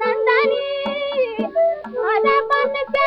नंदनी मन मन के